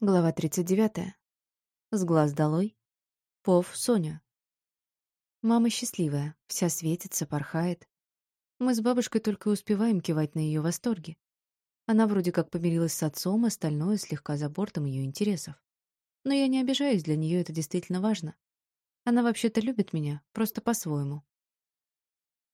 Глава 39. С глаз долой. Пов Соня. Мама счастливая, вся светится, порхает. Мы с бабушкой только успеваем кивать на ее восторге. Она вроде как помирилась с отцом, остальное слегка за бортом ее интересов. Но я не обижаюсь, для нее это действительно важно. Она вообще-то любит меня, просто по-своему.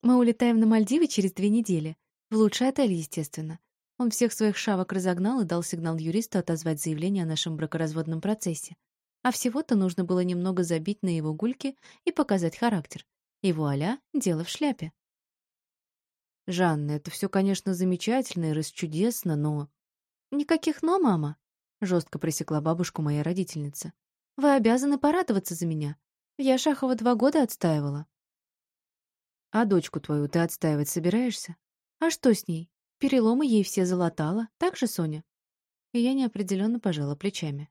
Мы улетаем на Мальдивы через две недели. В лучший отель, естественно. Он всех своих шавок разогнал и дал сигнал юристу отозвать заявление о нашем бракоразводном процессе. А всего-то нужно было немного забить на его гульки и показать характер. И вуаля, дело в шляпе. «Жанна, это все, конечно, замечательно и расчудесно, но...» «Никаких «но», мама», — жестко пресекла бабушку моя родительница. «Вы обязаны порадоваться за меня. Я Шахова два года отстаивала». «А дочку твою ты отстаивать собираешься? А что с ней? Переломы ей все залатала, так же, Соня? И я неопределенно пожала плечами.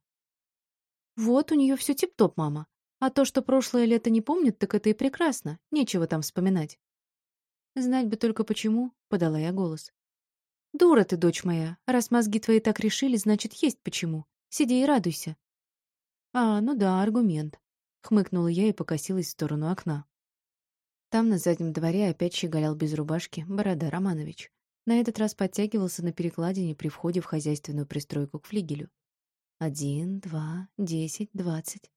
Вот у нее все тип-топ, мама. А то, что прошлое лето не помнит, так это и прекрасно. Нечего там вспоминать. Знать бы только почему, подала я голос. Дура ты, дочь моя. Раз мозги твои так решили, значит, есть почему. Сиди и радуйся. А, ну да, аргумент. Хмыкнула я и покосилась в сторону окна. Там на заднем дворе опять щеголял без рубашки Борода Романович. На этот раз подтягивался на перекладине при входе в хозяйственную пристройку к флигелю. Один, два, десять, двадцать.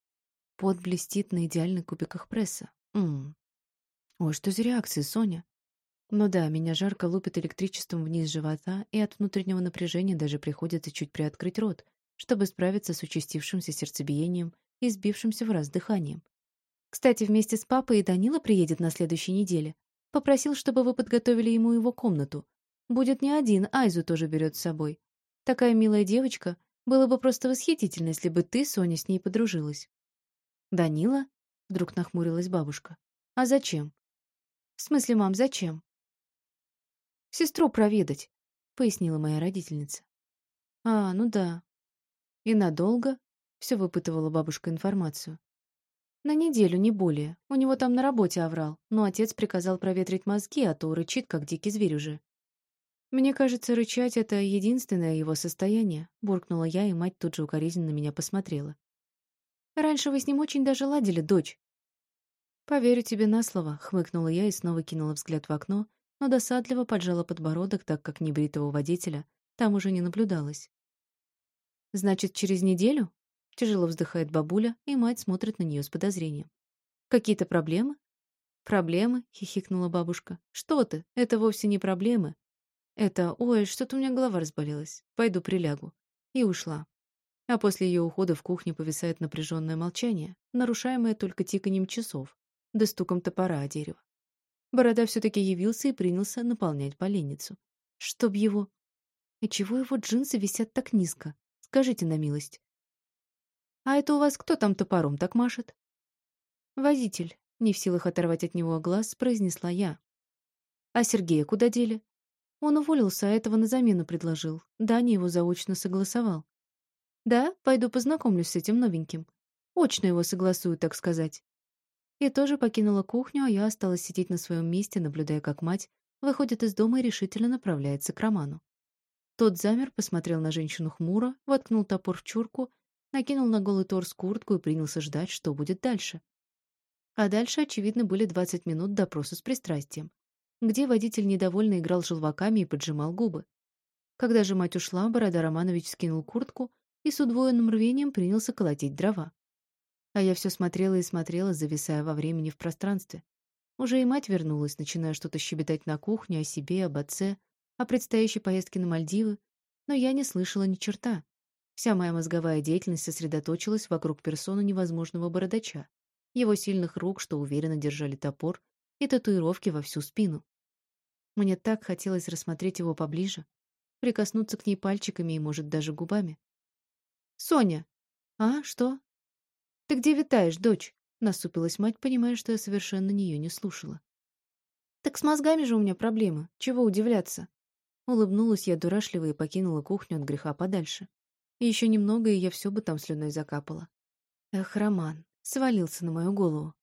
Пот блестит на идеальных кубиках пресса. Ммм. Ой, что за реакции, Соня? Ну да, меня жарко лупит электричеством вниз живота, и от внутреннего напряжения даже приходится чуть приоткрыть рот, чтобы справиться с участившимся сердцебиением и сбившимся в раз дыханием. Кстати, вместе с папой и Данила приедет на следующей неделе. Попросил, чтобы вы подготовили ему его комнату, Будет не один, Айзу тоже берет с собой. Такая милая девочка. Было бы просто восхитительно, если бы ты, Соня, с ней подружилась. Данила? Вдруг нахмурилась бабушка. А зачем? В смысле, мам, зачем? Сестру проведать, пояснила моя родительница. А, ну да. И надолго? Все выпытывала бабушка информацию. На неделю, не более. У него там на работе оврал, но отец приказал проветрить мозги, а то рычит, как дикий зверь уже. «Мне кажется, рычать — это единственное его состояние», — буркнула я, и мать тут же укоризненно на меня посмотрела. «Раньше вы с ним очень даже ладили, дочь». «Поверю тебе на слово», — хмыкнула я и снова кинула взгляд в окно, но досадливо поджала подбородок, так как небритого водителя там уже не наблюдалось. «Значит, через неделю?» — тяжело вздыхает бабуля, и мать смотрит на нее с подозрением. «Какие-то проблемы?» «Проблемы?» — хихикнула бабушка. «Что ты? Это вовсе не проблемы. Это «Ой, что-то у меня голова разболелась. Пойду прилягу». И ушла. А после ее ухода в кухне повисает напряженное молчание, нарушаемое только тиканьем часов, да стуком топора о дерево. Борода все-таки явился и принялся наполнять поленницу. Чтоб его... И чего его джинсы висят так низко? Скажите на милость. А это у вас кто там топором так машет? Водитель, не в силах оторвать от него глаз, произнесла я. А Сергея куда дели? Он уволился, а этого на замену предложил. Даня его заочно согласовал. Да, пойду познакомлюсь с этим новеньким. Очно его согласую, так сказать. И тоже покинула кухню, а я осталась сидеть на своем месте, наблюдая, как мать выходит из дома и решительно направляется к Роману. Тот замер, посмотрел на женщину хмуро, воткнул топор в чурку, накинул на голый торс куртку и принялся ждать, что будет дальше. А дальше, очевидно, были 20 минут допроса с пристрастием где водитель недовольно играл желваками и поджимал губы. Когда же мать ушла, Борода Романович скинул куртку и с удвоенным рвением принялся колотить дрова. А я все смотрела и смотрела, зависая во времени в пространстве. Уже и мать вернулась, начиная что-то щебетать на кухне о себе, об отце, о предстоящей поездке на Мальдивы, но я не слышала ни черта. Вся моя мозговая деятельность сосредоточилась вокруг персоны невозможного бородача, его сильных рук, что уверенно держали топор, и татуировки во всю спину. Мне так хотелось рассмотреть его поближе, прикоснуться к ней пальчиками и, может, даже губами. «Соня!» «А, что?» «Ты где витаешь, дочь?» — насупилась мать, понимая, что я совершенно нее не слушала. «Так с мозгами же у меня проблемы. Чего удивляться?» Улыбнулась я дурашливо и покинула кухню от греха подальше. еще немного, и я все бы там слюной закапала. Эх, Роман, свалился на мою голову.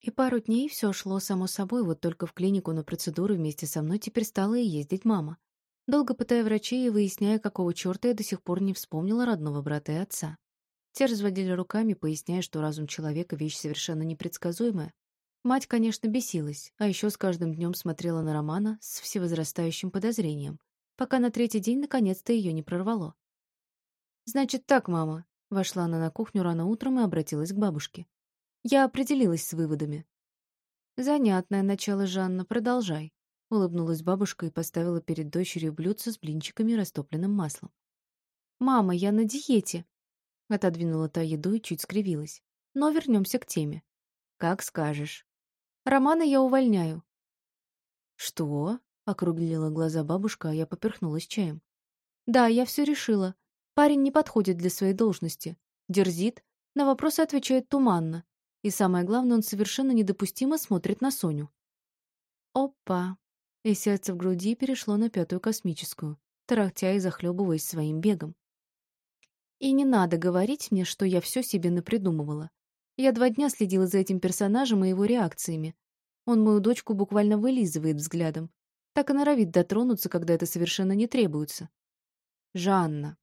И пару дней все шло само собой, вот только в клинику на процедуры вместе со мной теперь стала и ездить мама. долго пытая врачей и выясняя, какого черта я до сих пор не вспомнила родного брата и отца. Те разводили руками, поясняя, что разум человека — вещь совершенно непредсказуемая. Мать, конечно, бесилась, а еще с каждым днем смотрела на Романа с всевозрастающим подозрением, пока на третий день наконец-то ее не прорвало. «Значит так, мама», — вошла она на кухню рано утром и обратилась к бабушке. «Я определилась с выводами». «Занятное начало, Жанна, продолжай», — улыбнулась бабушка и поставила перед дочерью блюдце с блинчиками и растопленным маслом. «Мама, я на диете», — отодвинула та еду и чуть скривилась. «Но вернемся к теме». «Как скажешь». «Романа я увольняю». «Что?» — округлила глаза бабушка, а я поперхнулась чаем. «Да, я все решила. Парень не подходит для своей должности. Дерзит, на вопросы отвечает туманно. И самое главное, он совершенно недопустимо смотрит на Соню. Опа! И сердце в груди перешло на пятую космическую, тарахтя и захлебываясь своим бегом. И не надо говорить мне, что я все себе напридумывала. Я два дня следила за этим персонажем и его реакциями. Он мою дочку буквально вылизывает взглядом. Так и норовит дотронуться, когда это совершенно не требуется. Жанна.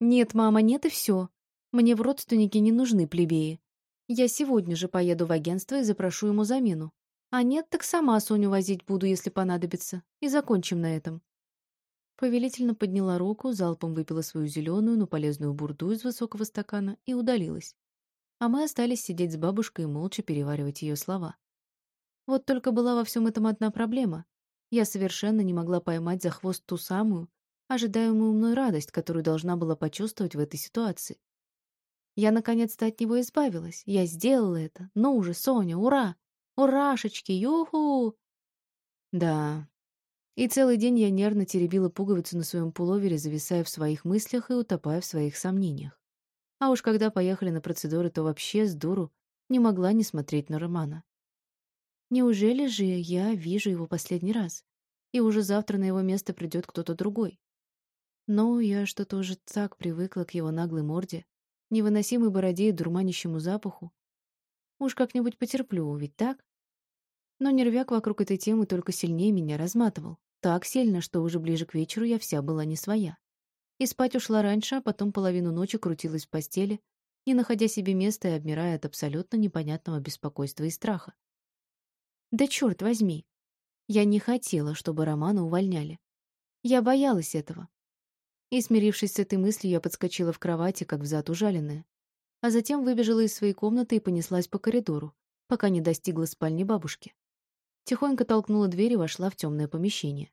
Нет, мама, нет и все. Мне в родственники не нужны плебеи. Я сегодня же поеду в агентство и запрошу ему замену. А нет, так сама Соню возить буду, если понадобится. И закончим на этом. Повелительно подняла руку, залпом выпила свою зеленую, но полезную бурду из высокого стакана и удалилась. А мы остались сидеть с бабушкой и молча переваривать ее слова. Вот только была во всем этом одна проблема. Я совершенно не могла поймать за хвост ту самую, ожидаемую мной радость, которую должна была почувствовать в этой ситуации. Я наконец-то от него избавилась. Я сделала это. Ну уже, Соня, ура! Урашечки, юху! Да. И целый день я нервно теребила пуговицу на своем пуловере, зависая в своих мыслях и утопая в своих сомнениях. А уж когда поехали на процедуры, то вообще с дуру не могла не смотреть на Романа. Неужели же я вижу его последний раз, и уже завтра на его место придет кто-то другой? Но я что-то уже так привыкла к его наглой морде, невыносимой бороде и дурманящему запаху. Уж как-нибудь потерплю, ведь так? Но нервяк вокруг этой темы только сильнее меня разматывал. Так сильно, что уже ближе к вечеру я вся была не своя. И спать ушла раньше, а потом половину ночи крутилась в постели, не находя себе места и обмирая от абсолютно непонятного беспокойства и страха. Да черт возьми! Я не хотела, чтобы Романа увольняли. Я боялась этого. И, смирившись с этой мыслью, я подскочила в кровати, как взад ужаленная. А затем выбежала из своей комнаты и понеслась по коридору, пока не достигла спальни бабушки. Тихонько толкнула дверь и вошла в темное помещение.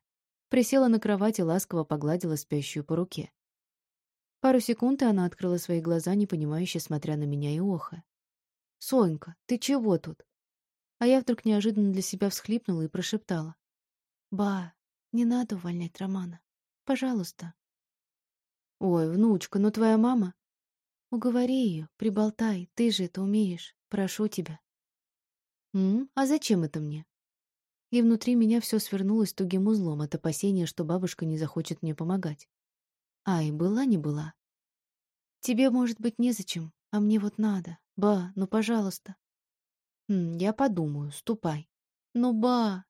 Присела на кровати, ласково погладила спящую по руке. Пару секунд, и она открыла свои глаза, непонимающе смотря на меня и оха. «Сонька, ты чего тут?» А я вдруг неожиданно для себя всхлипнула и прошептала. «Ба, не надо увольнять Романа. Пожалуйста». «Ой, внучка, ну твоя мама...» «Уговори ее, приболтай, ты же это умеешь. Прошу тебя». «М? А зачем это мне?» И внутри меня все свернулось тугим узлом от опасения, что бабушка не захочет мне помогать. Ай, была не была. «Тебе, может быть, незачем, а мне вот надо. Ба, ну, пожалуйста». М, «Я подумаю, ступай». «Ну, ба...»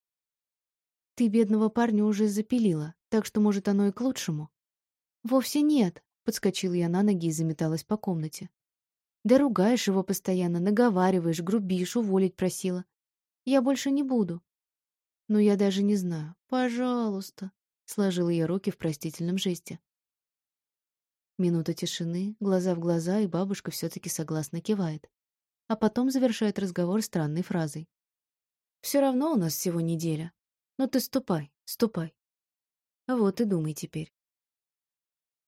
«Ты бедного парня уже запилила, так что, может, оно и к лучшему». «Вовсе нет», — подскочила я на ноги и заметалась по комнате. «Да ругаешь его постоянно, наговариваешь, грубишь, уволить просила. Я больше не буду». «Но я даже не знаю. Пожалуйста», — сложила я руки в простительном жесте. Минута тишины, глаза в глаза, и бабушка все-таки согласно кивает. А потом завершает разговор странной фразой. «Все равно у нас всего неделя. Но ты ступай, ступай. Вот и думай теперь.